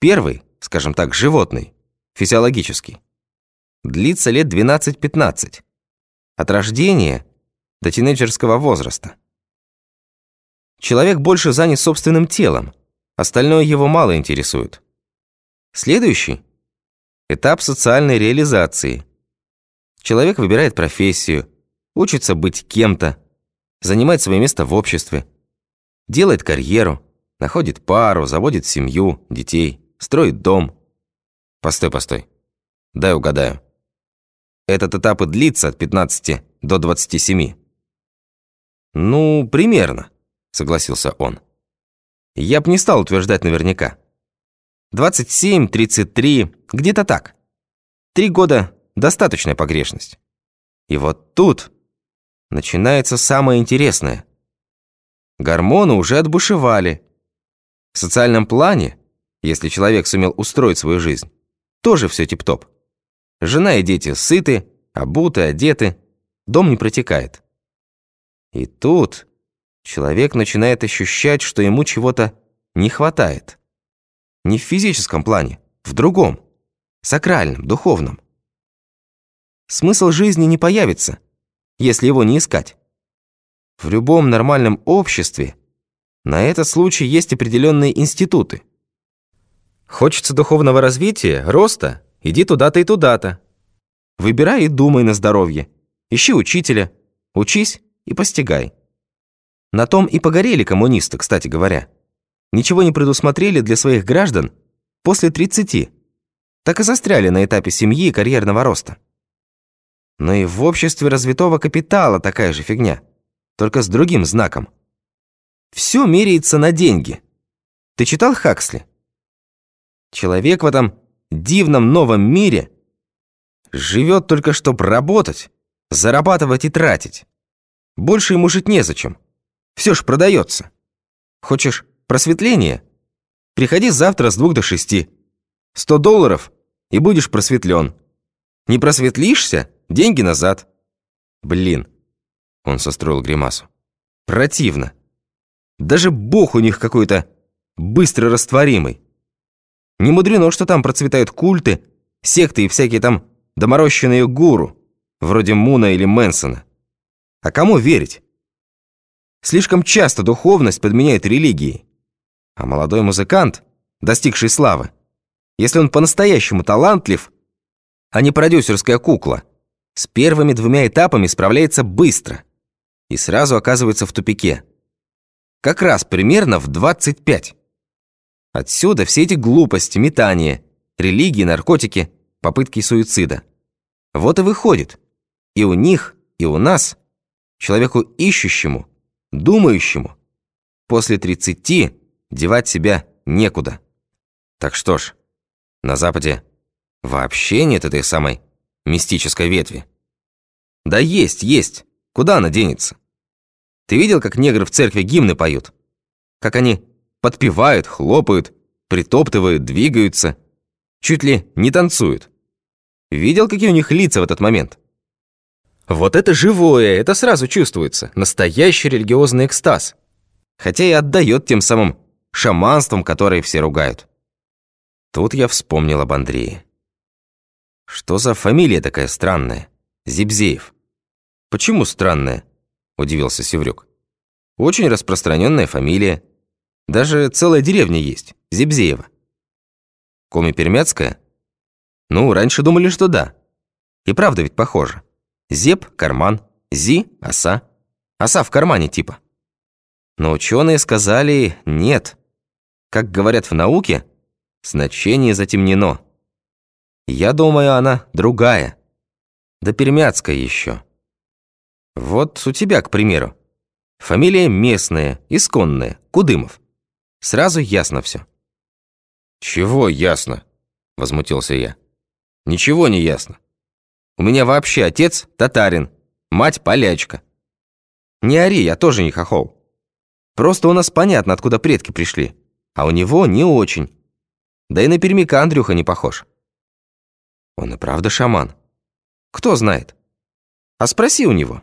Первый, скажем так, животный, физиологический, длится лет 12-15, от рождения до тинейджерского возраста. Человек больше занят собственным телом, остальное его мало интересует. Следующий – этап социальной реализации. Человек выбирает профессию, учится быть кем-то, занимать свое место в обществе, делает карьеру, находит пару, заводит семью, детей, строит дом. Постой, постой. Дай угадаю. Этот этап и длится от 15 до 27. Ну, примерно, согласился он. Я б не стал утверждать наверняка. 27, 33, где-то так. Три года – достаточная погрешность. И вот тут начинается самое интересное. Гормоны уже отбушевали. В социальном плане, если человек сумел устроить свою жизнь, тоже все тип-топ. Жена и дети сыты, обуты, одеты, дом не протекает. И тут человек начинает ощущать, что ему чего-то не хватает. Не в физическом плане, в другом, сакральном, духовном. Смысл жизни не появится, если его не искать. В любом нормальном обществе на этот случай есть определенные институты. Хочется духовного развития, роста, иди туда-то и туда-то. Выбирай и думай на здоровье. Ищи учителя, учись и постигай. На том и погорели коммунисты, кстати говоря. Ничего не предусмотрели для своих граждан после 30. Так и застряли на этапе семьи и карьерного роста. Но и в обществе развитого капитала такая же фигня, только с другим знаком. Все меряется на деньги. Ты читал Хаксли? Человек в этом дивном новом мире живет только чтобы работать, зарабатывать и тратить. Больше ему жить незачем. Все ж продается. Хочешь просветление? Приходи завтра с двух до шести. Сто долларов и будешь просветлен. Не просветлишься Деньги назад. Блин. Он состроил гримасу. Противно. Даже бог у них какой-то быстро растворимый. Не мудрено, что там процветают культы, секты и всякие там доморощенные гуру, вроде Муна или Мэнсона. А кому верить? Слишком часто духовность подменяет религией. А молодой музыкант, достигший славы, если он по-настоящему талантлив, а не продюсерская кукла, с первыми двумя этапами справляется быстро и сразу оказывается в тупике. Как раз примерно в 25. Отсюда все эти глупости, метания, религии, наркотики, попытки суицида. Вот и выходит. И у них, и у нас, человеку ищущему, думающему, после 30 девать себя некуда. Так что ж, на Западе вообще нет этой самой мистической ветви. Да есть, есть. Куда она денется? Ты видел, как негры в церкви гимны поют? Как они подпевают, хлопают, притоптывают, двигаются. Чуть ли не танцуют. Видел, какие у них лица в этот момент? Вот это живое, это сразу чувствуется. Настоящий религиозный экстаз. Хотя и отдает тем самым шаманством, которое все ругают. Тут я вспомнил об Андрее. Что за фамилия такая странная? Зибзеев. Почему странная? Удивился Севрюк. Очень распространенная фамилия. Даже целая деревня есть, Зибзеева. Коми-Пермяцкая? Ну, раньше думали, что да. И правда ведь похоже. Зеб – карман, Зи – оса. Оса в кармане типа. Но ученые сказали «нет». Как говорят в науке, значение затемнено. Я думаю, она другая. Да пермяцкая еще. Вот у тебя, к примеру. Фамилия местная, исконная, Кудымов. Сразу ясно все. «Чего ясно?» – возмутился я. «Ничего не ясно. У меня вообще отец татарин, мать полячка. Не ори, я тоже не хохол. Просто у нас понятно, откуда предки пришли, а у него не очень. Да и на пермяка Андрюха не похож». Он и правда шаман. Кто знает? А спроси у него.